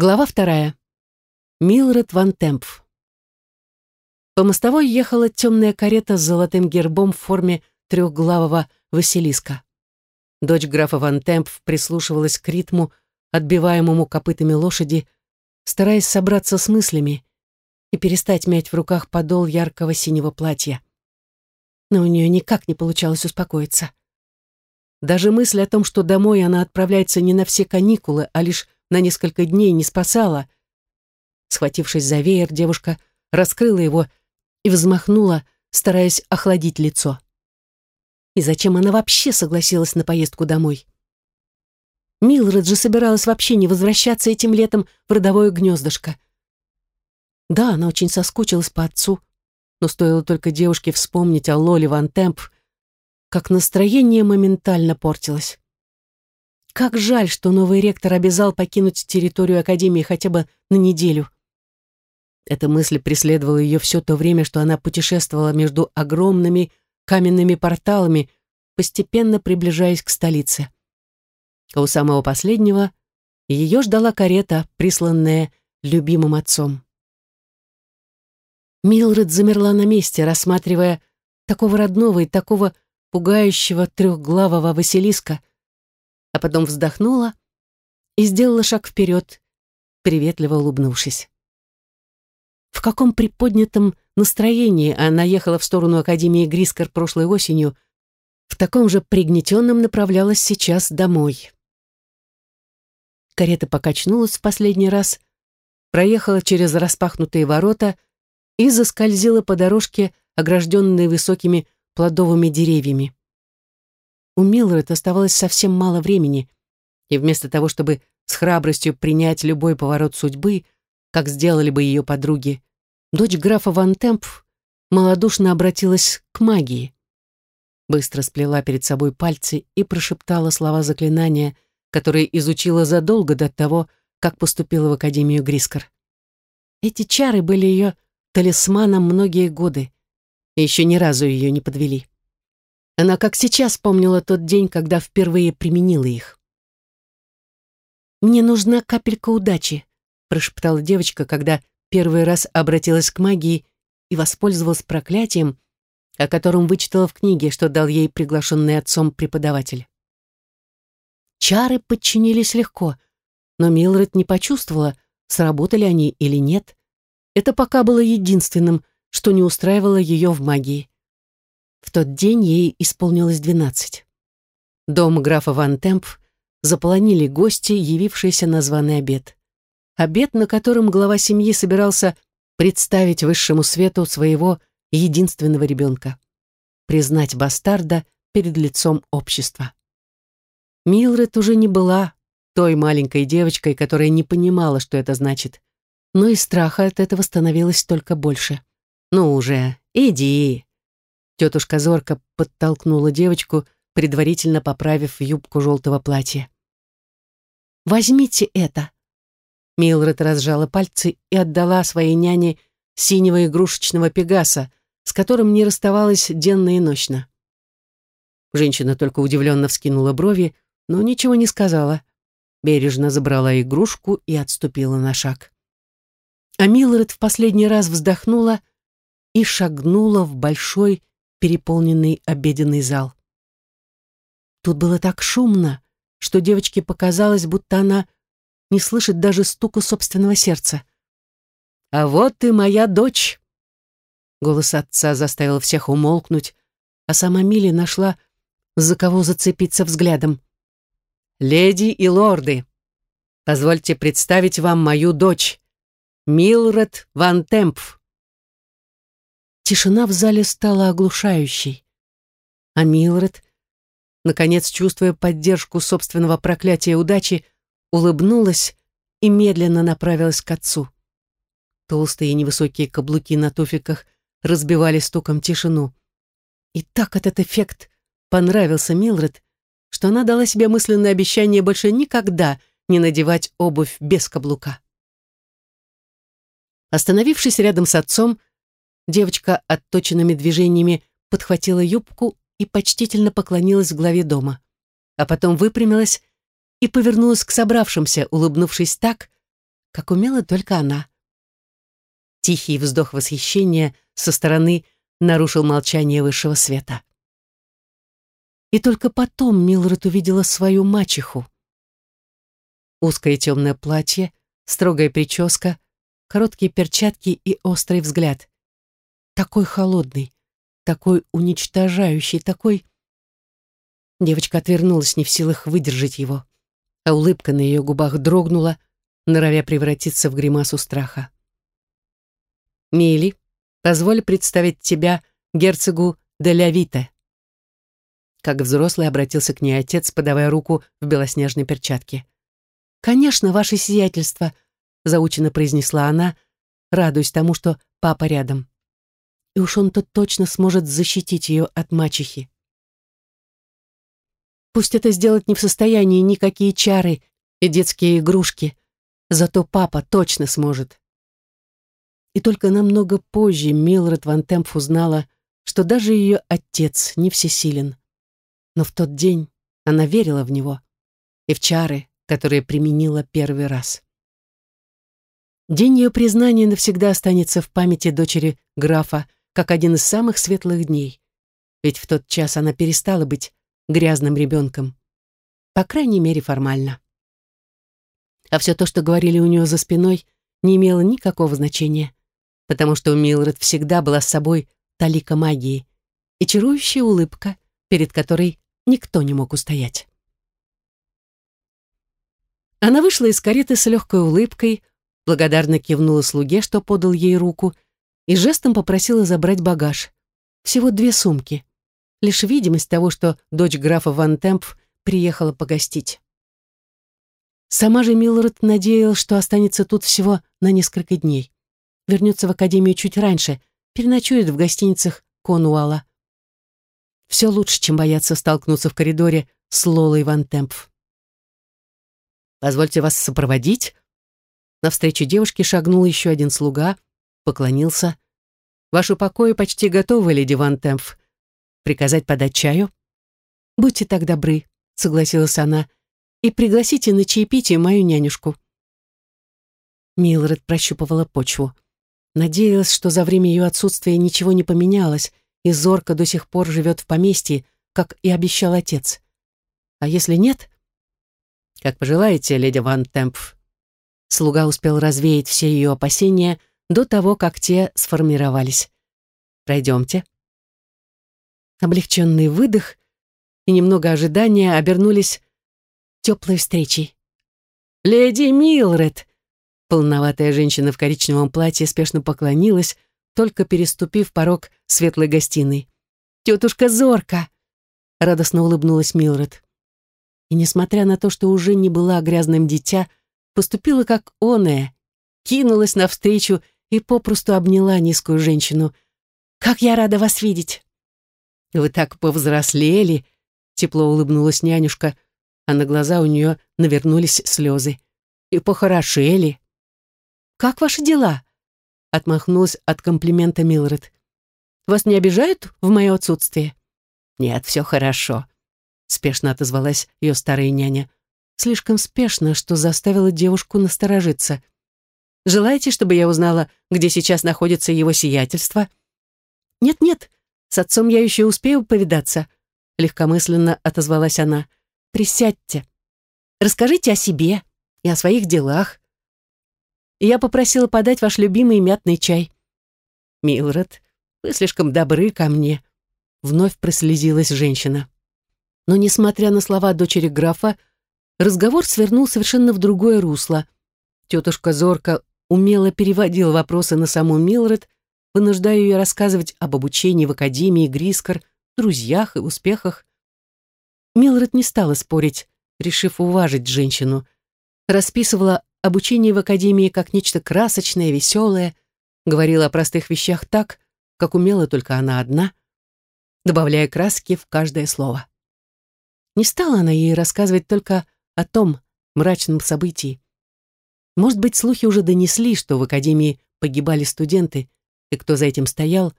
Глава вторая. Милред Ван Темпф. По мостовой ехала темная карета с золотым гербом в форме трехглавого Василиска. Дочь графа Ван Темпф прислушивалась к ритму, отбиваемому копытами лошади, стараясь собраться с мыслями и перестать мять в руках подол яркого синего платья. Но у нее никак не получалось успокоиться. Даже мысль о том, что домой она отправляется не на все каникулы, а лишь на несколько дней, не спасала. Схватившись за веер, девушка раскрыла его и взмахнула, стараясь охладить лицо. И зачем она вообще согласилась на поездку домой? Милред же собиралась вообще не возвращаться этим летом в родовое гнездышко. Да, она очень соскучилась по отцу, но стоило только девушке вспомнить о Лоле Ван Темп, как настроение моментально портилось. Как жаль, что новый ректор обязал покинуть территорию Академии хотя бы на неделю. Эта мысль преследовала ее все то время, что она путешествовала между огромными каменными порталами, постепенно приближаясь к столице. А у самого последнего ее ждала карета, присланная любимым отцом. Милред замерла на месте, рассматривая такого родного и такого пугающего трехглавого Василиска, а потом вздохнула и сделала шаг вперед, приветливо улыбнувшись. В каком приподнятом настроении она ехала в сторону Академии Грискор прошлой осенью, в таком же пригнетенном направлялась сейчас домой. Карета покачнулась в последний раз, проехала через распахнутые ворота и заскользила по дорожке, огражденной высокими плодовыми деревьями. У Милред оставалось совсем мало времени, и вместо того, чтобы с храбростью принять любой поворот судьбы, как сделали бы ее подруги, дочь графа Ван Темп малодушно обратилась к магии. Быстро сплела перед собой пальцы и прошептала слова заклинания, которые изучила задолго до того, как поступила в Академию Грискор. Эти чары были ее талисманом многие годы, и еще ни разу ее не подвели. Она как сейчас помнила тот день, когда впервые применила их. «Мне нужна капелька удачи», — прошептала девочка, когда первый раз обратилась к магии и воспользовалась проклятием, о котором вычитала в книге, что дал ей приглашенный отцом преподаватель. Чары подчинились легко, но Милред не почувствовала, сработали они или нет. Это пока было единственным, что не устраивало ее в магии. В тот день ей исполнилось двенадцать. Дом графа Ван Темп заполонили гости, явившиеся на званый обед. Обед, на котором глава семьи собирался представить высшему свету своего единственного ребенка, признать бастарда перед лицом общества. Милред уже не была той маленькой девочкой, которая не понимала, что это значит, но и страха от этого становилось только больше. «Ну уже, иди!» Тетушка Зорка подтолкнула девочку, предварительно поправив юбку желтого платья. «Возьмите это!» Милред разжала пальцы и отдала своей няне синего игрушечного пегаса, с которым не расставалась денно и ночно. Женщина только удивленно вскинула брови, но ничего не сказала. Бережно забрала игрушку и отступила на шаг. А Милред в последний раз вздохнула и шагнула в большой переполненный обеденный зал. Тут было так шумно, что девочке показалось, будто она не слышит даже стука собственного сердца. «А вот и моя дочь!» Голос отца заставил всех умолкнуть, а сама Милли нашла, за кого зацепиться взглядом. «Леди и лорды, позвольте представить вам мою дочь, Милред Ван Темпф». Тишина в зале стала оглушающей. А Милред, наконец чувствуя поддержку собственного проклятия удачи, улыбнулась и медленно направилась к отцу. Толстые и невысокие каблуки на туфиках разбивали стуком тишину. И так этот эффект понравился Милред, что она дала себе мысленное обещание больше никогда не надевать обувь без каблука. Остановившись рядом с отцом, Девочка отточенными движениями подхватила юбку и почтительно поклонилась главе дома. А потом выпрямилась и повернулась к собравшимся, улыбнувшись так, как умела только она. Тихий вздох восхищения со стороны нарушил молчание высшего света. И только потом Милред увидела свою мачеху. Узкое темное платье, строгая прическа, короткие перчатки и острый взгляд. Такой холодный, такой уничтожающий, такой... Девочка отвернулась, не в силах выдержать его, а улыбка на ее губах дрогнула, норовя превратиться в гримасу страха. «Мили, позволь представить тебя герцогу де Лявите». Как взрослый обратился к ней отец, подавая руку в белоснежной перчатке. «Конечно, ваше сиятельство», — заучено произнесла она, радуясь тому, что папа рядом. И уж он-то точно сможет защитить ее от мачехи. Пусть это сделать не в состоянии никакие чары и детские игрушки, зато папа точно сможет. И только намного позже Милред Ван Темп узнала, что даже ее отец не всесилен. Но в тот день она верила в него и в чары, которые применила первый раз. День ее признания навсегда останется в памяти дочери графа как один из самых светлых дней. Ведь в тот час она перестала быть грязным ребенком. По крайней мере, формально. А все то, что говорили у нее за спиной, не имело никакого значения, потому что у Милред всегда была с собой талика магии и чарующая улыбка, перед которой никто не мог устоять. Она вышла из кареты с легкой улыбкой, благодарно кивнула слуге, что подал ей руку, и жестом попросила забрать багаж. Всего две сумки. Лишь видимость того, что дочь графа Ван Темп приехала погостить. Сама же Милред надеялась, что останется тут всего на несколько дней. Вернется в академию чуть раньше, переночует в гостиницах Конуала. Все лучше, чем бояться столкнуться в коридоре с Лолой Ван Темпф. «Позвольте вас сопроводить?» Навстречу девушке шагнул еще один слуга, поклонился. «Ваши покои почти готовы, леди Ван Темпф. Приказать подать чаю?» «Будьте так добры», — согласилась она, «и пригласите на чаепитие мою нянюшку». Милред прощупывала почву. Надеялась, что за время ее отсутствия ничего не поменялось, и Зорка до сих пор живет в поместье, как и обещал отец. А если нет? Как пожелаете, леди Ван Темпф. Слуга успел развеять все ее опасения до того, как те сформировались. Пройдемте. Облегченный выдох и немного ожидания обернулись теплой встречей. «Леди Милред!» Полноватая женщина в коричневом платье спешно поклонилась, только переступив порог светлой гостиной. «Тетушка Зорка!» — радостно улыбнулась Милред. И, несмотря на то, что уже не была грязным дитя, поступила как оная, кинулась навстречу и попросту обняла низкую женщину. «Как я рада вас видеть!» «Вы так повзрослели!» — тепло улыбнулась нянюшка, а на глаза у нее навернулись слезы. «И похорошели!» «Как ваши дела?» — отмахнулась от комплимента Милред. «Вас не обижают в мое отсутствие?» «Нет, все хорошо», — спешно отозвалась ее старая няня. Слишком спешно, что заставила девушку насторожиться. «Желаете, чтобы я узнала, где сейчас находится его сиятельство?» «Нет-нет, с отцом я еще успею повидаться», — легкомысленно отозвалась она. «Присядьте. Расскажите о себе и о своих делах я попросила подать ваш любимый мятный чай. Милред, вы слишком добры ко мне. Вновь прослезилась женщина. Но, несмотря на слова дочери графа, разговор свернул совершенно в другое русло. Тетушка Зорка умело переводила вопросы на саму Милред, вынуждая ее рассказывать об обучении в Академии Грискор, друзьях и успехах. Милред не стала спорить, решив уважить женщину. Расписывала обучение в академии как нечто красочное, веселое, говорила о простых вещах так, как умела только она одна, добавляя краски в каждое слово. Не стала она ей рассказывать только о том мрачном событии. Может быть, слухи уже донесли, что в академии погибали студенты, и кто за этим стоял,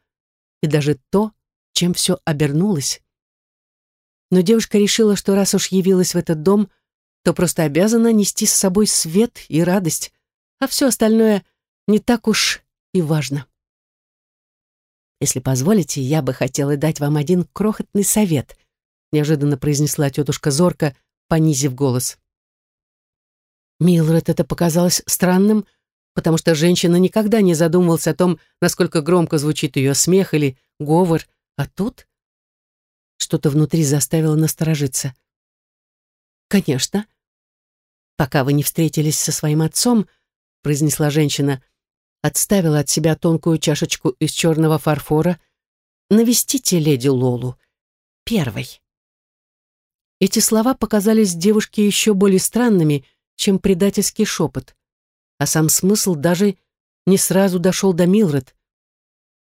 и даже то, чем все обернулось. Но девушка решила, что раз уж явилась в этот дом, то просто обязана нести с собой свет и радость, а все остальное не так уж и важно. «Если позволите, я бы хотела дать вам один крохотный совет», неожиданно произнесла тетушка Зорка, понизив голос. Милред это показалось странным, потому что женщина никогда не задумывалась о том, насколько громко звучит ее смех или говор, а тут что-то внутри заставило насторожиться. «Конечно. Пока вы не встретились со своим отцом», произнесла женщина, отставила от себя тонкую чашечку из черного фарфора, «навестите леди Лолу. Первой». Эти слова показались девушке еще более странными, чем предательский шепот, а сам смысл даже не сразу дошел до Милред.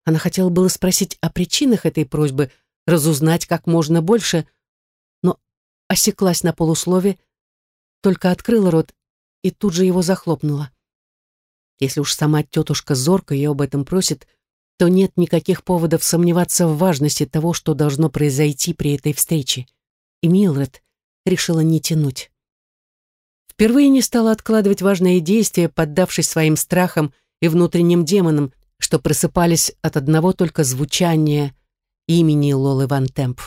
Она хотела было спросить о причинах этой просьбы, разузнать как можно больше, но осеклась на полуслове, только открыла рот и тут же его захлопнула. Если уж сама тетушка зорко ее об этом просит, то нет никаких поводов сомневаться в важности того, что должно произойти при этой встрече и Милред решила не тянуть. Впервые не стала откладывать важные действия, поддавшись своим страхам и внутренним демонам, что просыпались от одного только звучания имени Лолы Ван Темп.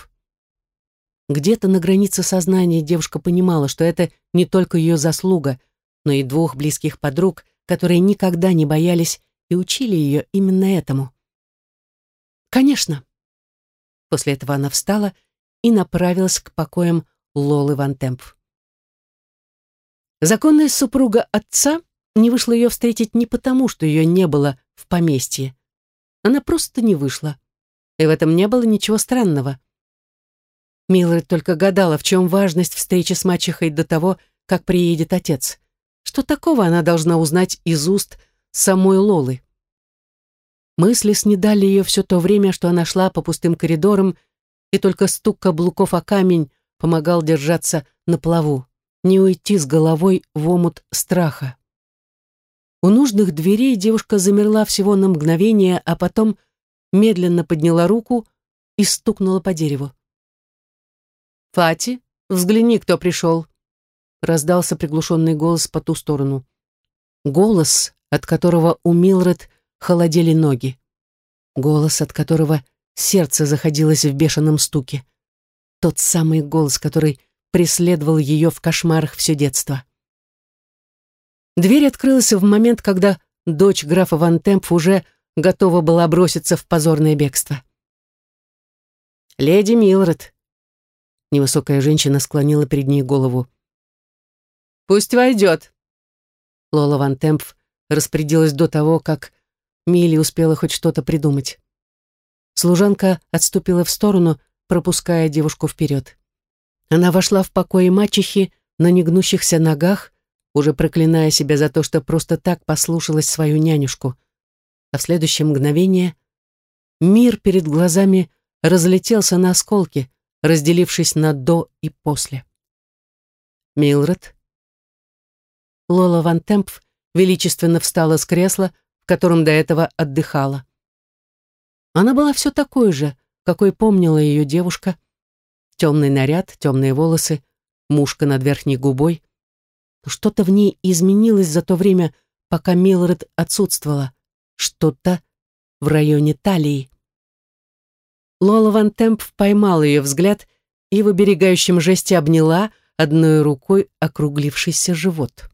Где-то на границе сознания девушка понимала, что это не только ее заслуга, но и двух близких подруг, которые никогда не боялись и учили ее именно этому. Конечно. После этого она встала и направилась к покоям Лолы Ван Темп. Законная супруга отца не вышла ее встретить не потому, что ее не было в поместье. Она просто не вышла. И в этом не было ничего странного. Милред только гадала, в чем важность встречи с мачехой до того, как приедет отец. Что такого она должна узнать из уст самой Лолы? Мысли снедали ее все то время, что она шла по пустым коридорам и только стук каблуков о камень помогал держаться на плаву, не уйти с головой в омут страха. У нужных дверей девушка замерла всего на мгновение, а потом медленно подняла руку и стукнула по дереву. «Фати, взгляни, кто пришел!» раздался приглушенный голос по ту сторону. Голос, от которого у Милред холодели ноги. Голос, от которого Сердце заходилось в бешеном стуке. Тот самый голос, который преследовал ее в кошмарах все детство. Дверь открылась в момент, когда дочь графа Ван Темп уже готова была броситься в позорное бегство. «Леди Милред», — невысокая женщина склонила перед ней голову. «Пусть войдет». Лола Ван Темп распорядилась до того, как Милли успела хоть что-то придумать. Служанка отступила в сторону, пропуская девушку вперед. Она вошла в покои мачехи на негнущихся ногах, уже проклиная себя за то, что просто так послушалась свою нянюшку. А в следующее мгновение мир перед глазами разлетелся на осколки, разделившись на «до» и «после». Милред. Лола Ван Темп величественно встала с кресла, в котором до этого отдыхала. Она была все такой же, какой помнила ее девушка. Темный наряд, темные волосы, мушка над верхней губой. Что-то в ней изменилось за то время, пока Милред отсутствовала. Что-то в районе талии. Лола Ван Темп поймала ее взгляд и в оберегающем жесте обняла одной рукой округлившийся живот.